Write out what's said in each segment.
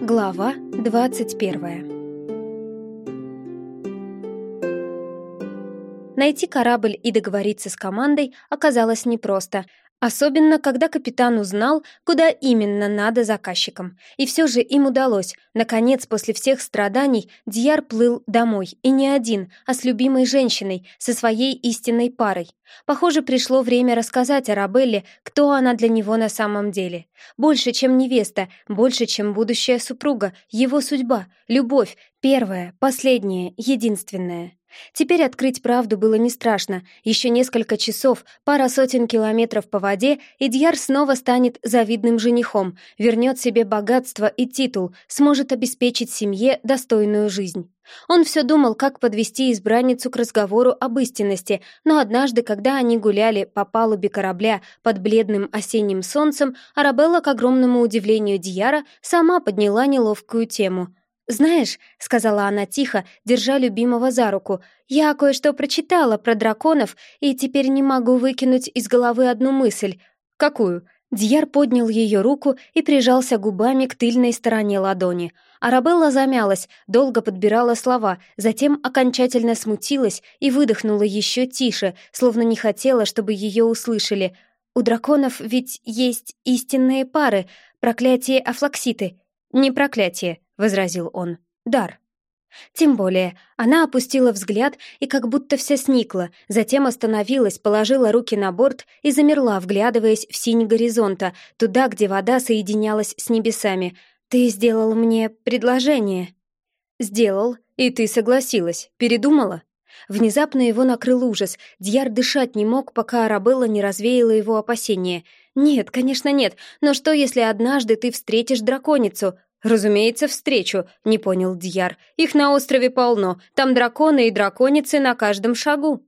Глава 21 Найти корабль и договориться с командой оказалось непросто, особенно когда капитан узнал, куда именно надо заказчикам. И все же им удалось. Наконец, после всех страданий, Дьяр плыл домой, и не один, а с любимой женщиной, со своей истинной парой. Похоже, пришло время рассказать Арабелле, кто она для него на самом деле. Больше, чем невеста, больше, чем будущая супруга, его судьба, любовь, первая, последняя, единственная. Теперь открыть правду было не страшно. Еще несколько часов, пара сотен километров по воде, и Дьяр снова станет завидным женихом, вернет себе богатство и титул, сможет обеспечить семье достойную жизнь. Он все думал, как подвести избранницу к разговору об истинности, но однажды, когда они гуляли по палубе корабля под бледным осенним солнцем, Арабелла, к огромному удивлению Дьяра, сама подняла неловкую тему — «Знаешь», — сказала она тихо, держа любимого за руку, «я кое-что прочитала про драконов и теперь не могу выкинуть из головы одну мысль». «Какую?» Дьяр поднял ее руку и прижался губами к тыльной стороне ладони. Арабелла замялась, долго подбирала слова, затем окончательно смутилась и выдохнула еще тише, словно не хотела, чтобы ее услышали. «У драконов ведь есть истинные пары, проклятие Афлакситы». «Не проклятие», — возразил он. «Дар». Тем более, она опустила взгляд и как будто вся сникла, затем остановилась, положила руки на борт и замерла, вглядываясь в синь горизонта, туда, где вода соединялась с небесами. «Ты сделал мне предложение». «Сделал, и ты согласилась. Передумала?» Внезапно его накрыл ужас. Дьяр дышать не мог, пока Арабелла не развеяла его опасения. «Нет, конечно нет, но что, если однажды ты встретишь драконицу?» «Разумеется, встречу», — не понял Дьяр. «Их на острове полно, там драконы и драконицы на каждом шагу».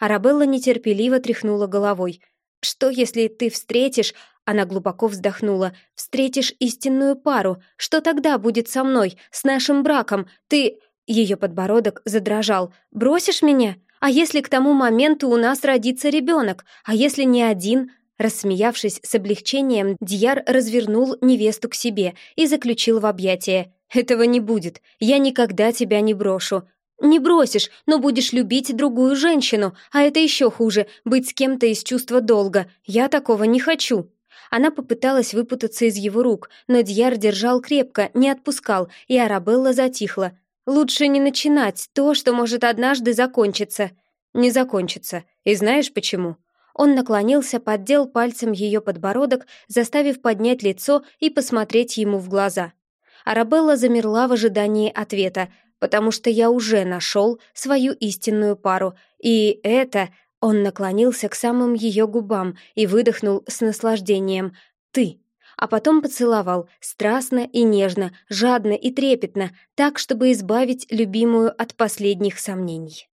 Арабелла нетерпеливо тряхнула головой. «Что, если ты встретишь...» Она глубоко вздохнула. «Встретишь истинную пару. Что тогда будет со мной, с нашим браком? Ты...» Ее подбородок задрожал. «Бросишь меня? А если к тому моменту у нас родится ребенок? А если не один? Рассмеявшись с облегчением, Дьяр развернул невесту к себе и заключил в объятия. «Этого не будет. Я никогда тебя не брошу. Не бросишь, но будешь любить другую женщину, а это еще хуже — быть с кем-то из чувства долга. Я такого не хочу». Она попыталась выпутаться из его рук, но Дьяр держал крепко, не отпускал, и Арабелла затихла. «Лучше не начинать то, что может однажды закончиться». «Не закончится. И знаешь почему?» Он наклонился, поддел пальцем ее подбородок, заставив поднять лицо и посмотреть ему в глаза. Арабелла замерла в ожидании ответа, потому что я уже нашел свою истинную пару, и это... Он наклонился к самым ее губам и выдохнул с наслаждением «ты» а потом поцеловал, страстно и нежно, жадно и трепетно, так, чтобы избавить любимую от последних сомнений.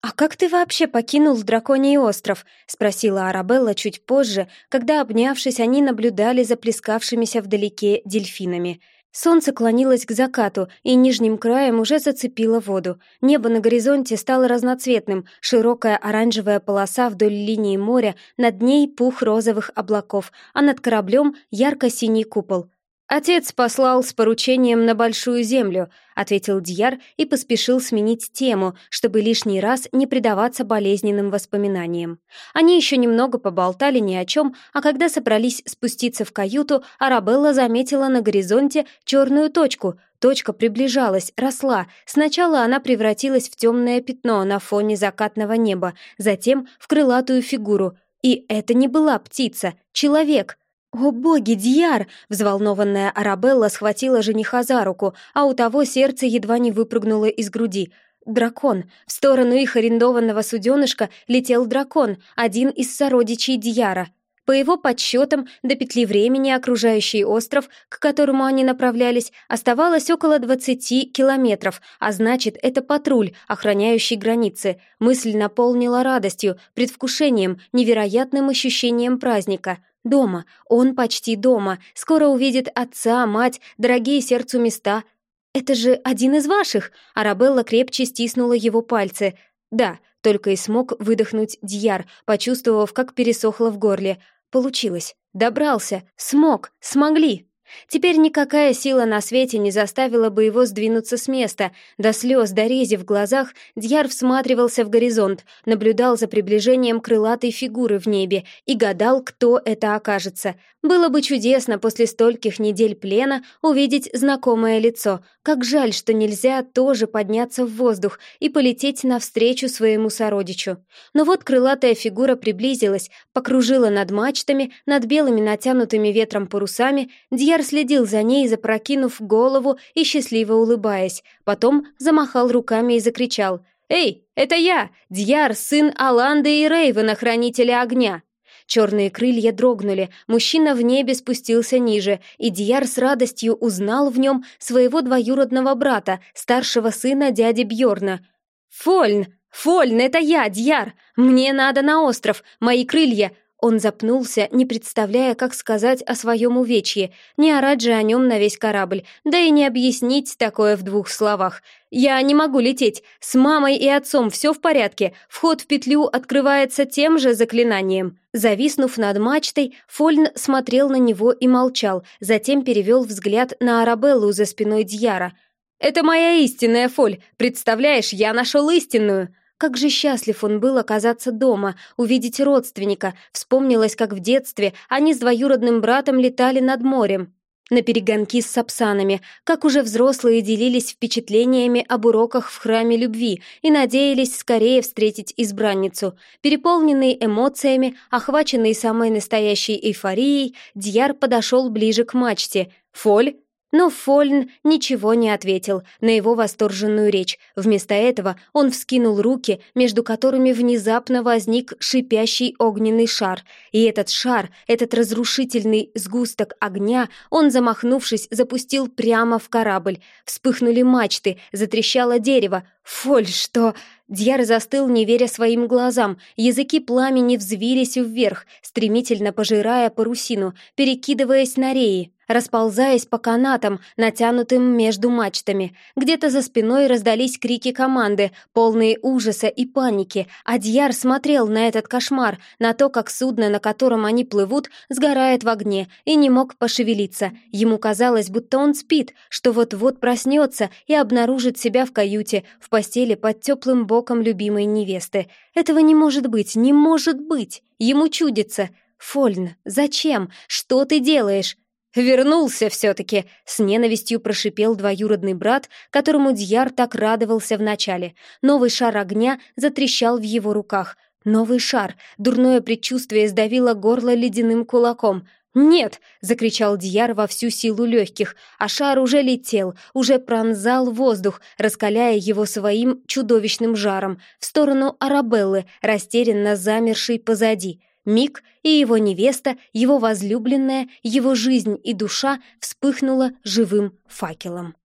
«А как ты вообще покинул Драконий остров?» — спросила Арабелла чуть позже, когда, обнявшись, они наблюдали за плескавшимися вдалеке дельфинами. Солнце клонилось к закату, и нижним краем уже зацепило воду. Небо на горизонте стало разноцветным, широкая оранжевая полоса вдоль линии моря, над ней пух розовых облаков, а над кораблем ярко-синий купол — «Отец послал с поручением на Большую Землю», — ответил Дьяр и поспешил сменить тему, чтобы лишний раз не предаваться болезненным воспоминаниям. Они еще немного поболтали ни о чем, а когда собрались спуститься в каюту, Арабелла заметила на горизонте черную точку. Точка приближалась, росла. Сначала она превратилась в темное пятно на фоне закатного неба, затем в крылатую фигуру. И это не была птица, человек — «О боги, Дьяр!» — взволнованная Арабелла схватила жениха за руку, а у того сердце едва не выпрыгнуло из груди. Дракон. В сторону их арендованного суденышка летел дракон, один из сородичей Дьяра. По его подсчетам, до петли времени окружающий остров, к которому они направлялись, оставалось около 20 километров, а значит, это патруль, охраняющий границы. Мысль наполнила радостью, предвкушением, невероятным ощущением праздника — Дома, он почти дома, скоро увидит отца, мать, дорогие сердцу места. Это же один из ваших!» Арабелла крепче стиснула его пальцы. «Да», — только и смог выдохнуть Дьяр, почувствовав, как пересохло в горле. «Получилось. Добрался. Смог. Смогли!» Теперь никакая сила на свете не заставила бы его сдвинуться с места. До слез, до рези в глазах Дьяр всматривался в горизонт, наблюдал за приближением крылатой фигуры в небе и гадал, кто это окажется. Было бы чудесно после стольких недель плена увидеть знакомое лицо. Как жаль, что нельзя тоже подняться в воздух и полететь навстречу своему сородичу. Но вот крылатая фигура приблизилась, покружила над мачтами, над белыми натянутыми ветром парусами, Дьяр следил за ней, запрокинув голову и счастливо улыбаясь. Потом замахал руками и закричал «Эй, это я, Дьяр, сын Аланды и Рейвена, хранителя огня!» Черные крылья дрогнули, мужчина в небе спустился ниже, и Дьяр с радостью узнал в нем своего двоюродного брата, старшего сына дяди Бьорна. «Фольн! Фольн, это я, Дьяр! Мне надо на остров, мои крылья! Он запнулся, не представляя, как сказать о своем увечье, не орать же о нем на весь корабль, да и не объяснить такое в двух словах. «Я не могу лететь. С мамой и отцом все в порядке. Вход в петлю открывается тем же заклинанием». Зависнув над мачтой, Фольн смотрел на него и молчал, затем перевел взгляд на Арабеллу за спиной Дьяра. «Это моя истинная Фоль. Представляешь, я нашел истинную!» Как же счастлив он был оказаться дома, увидеть родственника. Вспомнилось, как в детстве они с двоюродным братом летали над морем. На перегонки с сапсанами, как уже взрослые делились впечатлениями об уроках в храме любви и надеялись скорее встретить избранницу. Переполненный эмоциями, охваченный самой настоящей эйфорией, Дьяр подошел ближе к мачте. «Фоль?» Но Фольн ничего не ответил на его восторженную речь. Вместо этого он вскинул руки, между которыми внезапно возник шипящий огненный шар. И этот шар, этот разрушительный сгусток огня, он, замахнувшись, запустил прямо в корабль. Вспыхнули мачты, затрещало дерево. «Фоль, что...» Дьяр застыл, не веря своим глазам. Языки пламени взвились вверх, стремительно пожирая парусину, перекидываясь на реи расползаясь по канатам, натянутым между мачтами. Где-то за спиной раздались крики команды, полные ужаса и паники. Адьяр смотрел на этот кошмар, на то, как судно, на котором они плывут, сгорает в огне, и не мог пошевелиться. Ему казалось, будто он спит, что вот-вот проснется и обнаружит себя в каюте, в постели под теплым боком любимой невесты. Этого не может быть, не может быть! Ему чудится. «Фольн, зачем? Что ты делаешь?» «Вернулся все-таки!» — с ненавистью прошипел двоюродный брат, которому Дьяр так радовался вначале. Новый шар огня затрещал в его руках. Новый шар. Дурное предчувствие сдавило горло ледяным кулаком. «Нет!» — закричал Дьяр во всю силу легких, а шар уже летел, уже пронзал воздух, раскаляя его своим чудовищным жаром в сторону Арабеллы, растерянно замершей позади. Миг, и его невеста, его возлюбленная, его жизнь и душа вспыхнула живым факелом.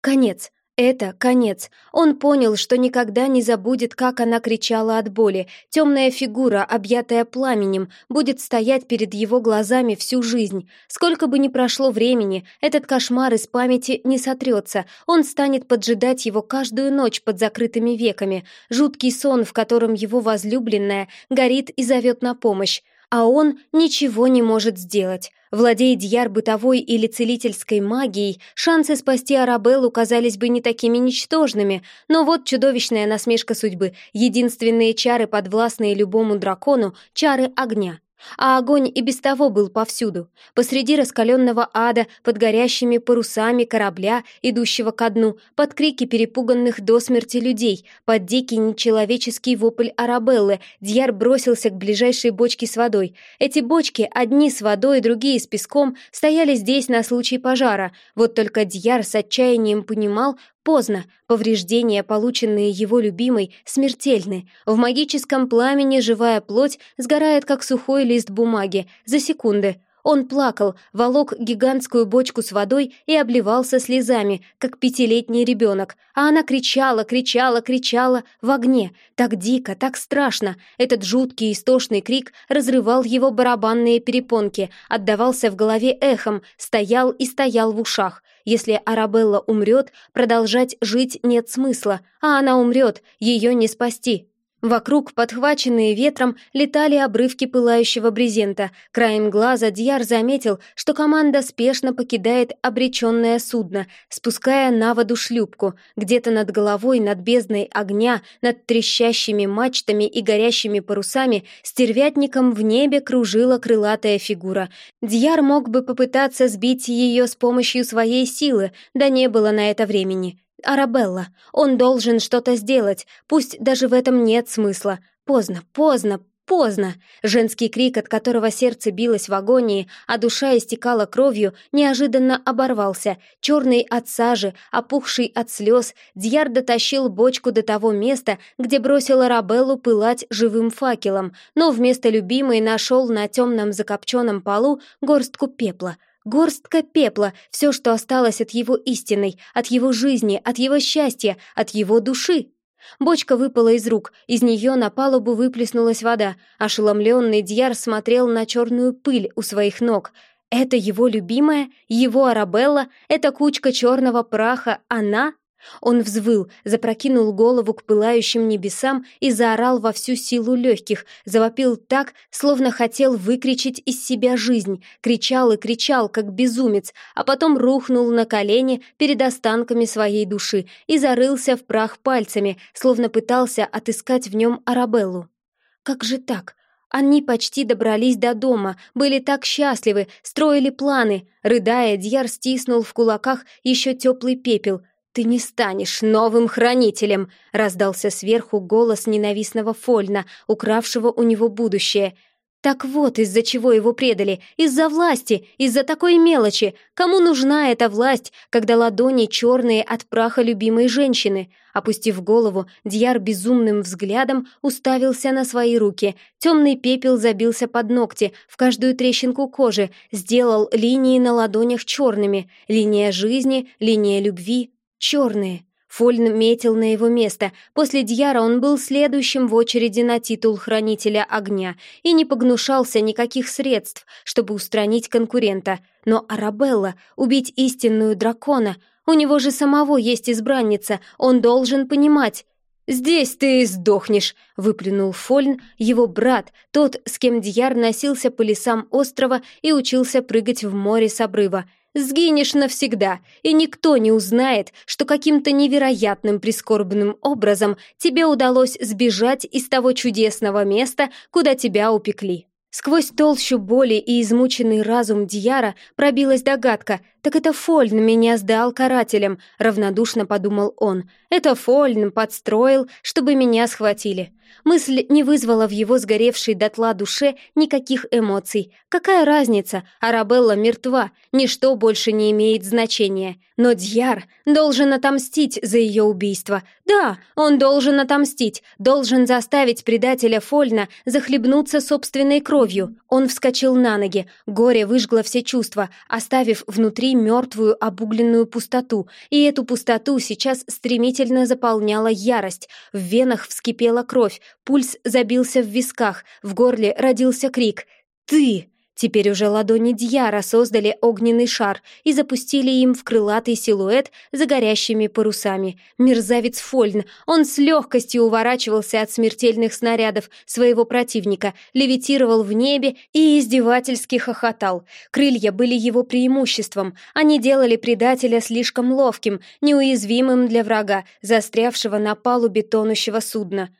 Конец. Это конец. Он понял, что никогда не забудет, как она кричала от боли. Темная фигура, объятая пламенем, будет стоять перед его глазами всю жизнь. Сколько бы ни прошло времени, этот кошмар из памяти не сотрется. Он станет поджидать его каждую ночь под закрытыми веками. Жуткий сон, в котором его возлюбленная горит и зовет на помощь. А он ничего не может сделать. Владея Дьяр бытовой или целительской магией, шансы спасти Арабеллу казались бы не такими ничтожными, но вот чудовищная насмешка судьбы, единственные чары, подвластные любому дракону, чары огня. А огонь и без того был повсюду. Посреди раскаленного ада, под горящими парусами корабля, идущего ко дну, под крики перепуганных до смерти людей, под дикий нечеловеческий вопль Арабеллы, Дьяр бросился к ближайшей бочке с водой. Эти бочки, одни с водой, другие с песком, стояли здесь на случай пожара. Вот только Дьяр с отчаянием понимал, Поздно. Повреждения, полученные его любимой, смертельны. В магическом пламени живая плоть сгорает, как сухой лист бумаги, за секунды. Он плакал, волок гигантскую бочку с водой и обливался слезами, как пятилетний ребенок. А она кричала, кричала, кричала в огне. Так дико, так страшно. Этот жуткий истошный крик разрывал его барабанные перепонки, отдавался в голове эхом, стоял и стоял в ушах. Если Арабелла умрет, продолжать жить нет смысла, а она умрет, ее не спасти. Вокруг, подхваченные ветром, летали обрывки пылающего брезента. Краем глаза Дьяр заметил, что команда спешно покидает обреченное судно, спуская на воду шлюпку. Где-то над головой, над бездной огня, над трещащими мачтами и горящими парусами, стервятником в небе кружила крылатая фигура. Дьяр мог бы попытаться сбить ее с помощью своей силы, да не было на это времени. Арабелла, он должен что-то сделать, пусть даже в этом нет смысла. Поздно, поздно, поздно. Женский крик, от которого сердце билось в агонии, а душа истекала кровью, неожиданно оборвался. Черный от сажи, опухший от слез, Дьяр дотащил бочку до того места, где бросил Арабеллу пылать живым факелом, но вместо любимой нашел на темном закопченном полу горстку пепла — Горстка пепла, все, что осталось от его истины, от его жизни, от его счастья, от его души. Бочка выпала из рук, из нее на палубу выплеснулась вода. Ошеломленный Дьяр смотрел на черную пыль у своих ног. Это его любимая, его Арабелла, эта кучка черного праха, она? Он взвыл, запрокинул голову к пылающим небесам и заорал во всю силу легких, завопил так, словно хотел выкричить из себя жизнь, кричал и кричал, как безумец, а потом рухнул на колени перед останками своей души и зарылся в прах пальцами, словно пытался отыскать в нем Арабеллу. Как же так? Они почти добрались до дома, были так счастливы, строили планы. Рыдая, Дьяр стиснул в кулаках еще теплый пепел — «Ты не станешь новым хранителем!» — раздался сверху голос ненавистного Фольна, укравшего у него будущее. «Так вот, из-за чего его предали, из-за власти, из-за такой мелочи. Кому нужна эта власть, когда ладони черные от праха любимой женщины?» Опустив голову, Дьяр безумным взглядом уставился на свои руки. Темный пепел забился под ногти, в каждую трещинку кожи, сделал линии на ладонях черными. Линия жизни, линия любви, черные. Фольн метил на его место. После Дьяра он был следующим в очереди на титул Хранителя Огня и не погнушался никаких средств, чтобы устранить конкурента. Но Арабелла, убить истинную дракона, у него же самого есть избранница, он должен понимать. «Здесь ты и сдохнешь», — выплюнул Фольн, его брат, тот, с кем Дьяр носился по лесам острова и учился прыгать в море с обрыва — Сгинешь навсегда, и никто не узнает, что каким-то невероятным прискорбным образом тебе удалось сбежать из того чудесного места, куда тебя упекли. Сквозь толщу боли и измученный разум Дьяра пробилась догадка, так это Фольн меня сдал карателям, равнодушно подумал он. Это Фольн подстроил, чтобы меня схватили. Мысль не вызвала в его сгоревшей дотла душе никаких эмоций. Какая разница? Арабелла мертва, ничто больше не имеет значения. Но Дьяр должен отомстить за ее убийство. Да, он должен отомстить, должен заставить предателя Фольна захлебнуться собственной кровью. Он вскочил на ноги, горе выжгло все чувства, оставив внутри мертвую обугленную пустоту. И эту пустоту сейчас стремительно заполняла ярость. В венах вскипела кровь, пульс забился в висках, в горле родился крик «Ты!». Теперь уже ладони Дьяра создали огненный шар и запустили им в крылатый силуэт за горящими парусами. Мерзавец Фольн, он с легкостью уворачивался от смертельных снарядов своего противника, левитировал в небе и издевательски хохотал. Крылья были его преимуществом, они делали предателя слишком ловким, неуязвимым для врага, застрявшего на палубе тонущего судна.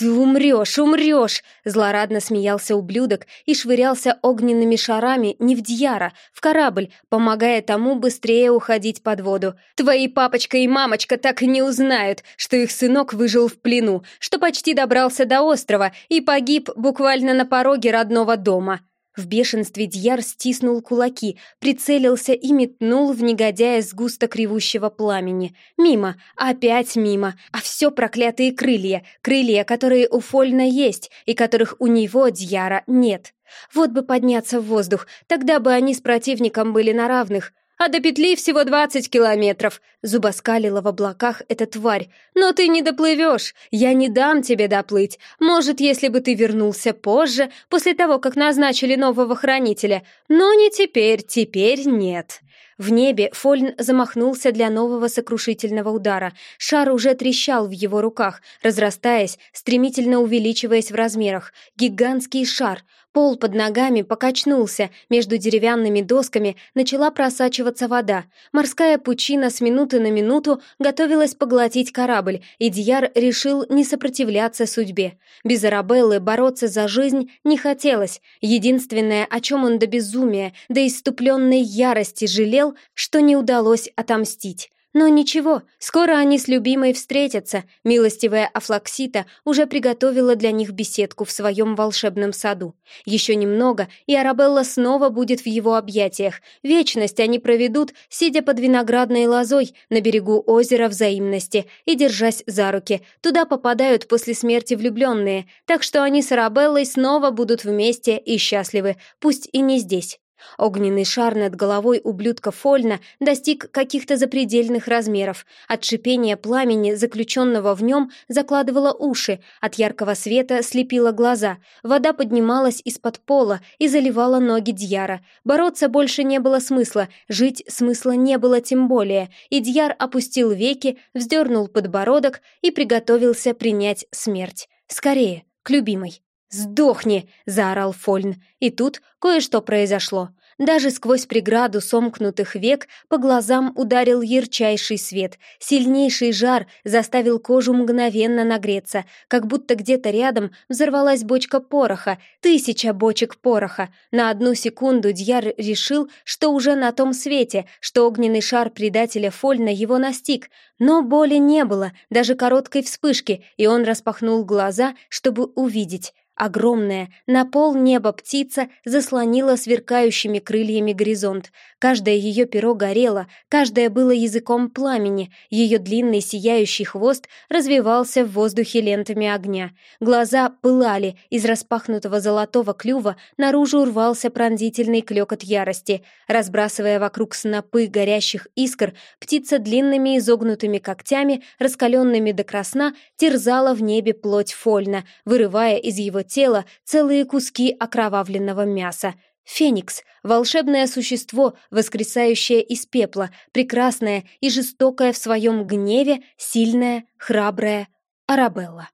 «Ты умрешь, умрешь!» — злорадно смеялся ублюдок и швырялся огненными шарами не в Дьяра, в корабль, помогая тому быстрее уходить под воду. «Твои папочка и мамочка так и не узнают, что их сынок выжил в плену, что почти добрался до острова и погиб буквально на пороге родного дома!» В бешенстве Дьяр стиснул кулаки, прицелился и метнул в негодяя сгусток ревущего пламени. Мимо, опять мимо, а все проклятые крылья, крылья, которые у Фольна есть и которых у него, Дьяра, нет. Вот бы подняться в воздух, тогда бы они с противником были на равных а до петли всего двадцать километров», — зубоскалила в облаках эта тварь. «Но ты не доплывешь, я не дам тебе доплыть. Может, если бы ты вернулся позже, после того, как назначили нового хранителя. Но не теперь, теперь нет». В небе Фольн замахнулся для нового сокрушительного удара. Шар уже трещал в его руках, разрастаясь, стремительно увеличиваясь в размерах. Гигантский шар. Пол под ногами покачнулся, между деревянными досками начала просачиваться вода. Морская пучина с минуты на минуту готовилась поглотить корабль, и Дьяр решил не сопротивляться судьбе. Без Арабеллы бороться за жизнь не хотелось. Единственное, о чем он до безумия, до иступленной ярости жалел, что не удалось отомстить. Но ничего, скоро они с любимой встретятся. Милостивая Афлаксита уже приготовила для них беседку в своем волшебном саду. Еще немного, и Арабелла снова будет в его объятиях. Вечность они проведут, сидя под виноградной лозой на берегу озера взаимности и держась за руки. Туда попадают после смерти влюбленные, так что они с Арабеллой снова будут вместе и счастливы, пусть и не здесь. Огненный шар над головой ублюдка Фольна достиг каких-то запредельных размеров. От шипения пламени, заключенного в нем, закладывало уши, от яркого света слепило глаза, вода поднималась из-под пола и заливала ноги Дьяра. Бороться больше не было смысла, жить смысла не было тем более, и Дьяр опустил веки, вздернул подбородок и приготовился принять смерть. Скорее, к любимой. «Сдохни!» — заорал Фольн. И тут кое-что произошло. Даже сквозь преграду сомкнутых век по глазам ударил ярчайший свет. Сильнейший жар заставил кожу мгновенно нагреться, как будто где-то рядом взорвалась бочка пороха, тысяча бочек пороха. На одну секунду Дьяр решил, что уже на том свете, что огненный шар предателя Фольна его настиг. Но боли не было, даже короткой вспышки, и он распахнул глаза, чтобы увидеть. Огромная, на пол неба птица заслонила сверкающими крыльями горизонт. Каждое ее перо горело, каждое было языком пламени, ее длинный сияющий хвост развивался в воздухе лентами огня. Глаза пылали, из распахнутого золотого клюва наружу рвался пронзительный клёкот ярости. Разбрасывая вокруг снопы горящих искр, птица длинными изогнутыми когтями, раскаленными до красна, терзала в небе плоть фольна, вырывая из его тела целые куски окровавленного мяса. Феникс — волшебное существо, воскресающее из пепла, прекрасное и жестокое в своем гневе, сильное, храброе Арабелла.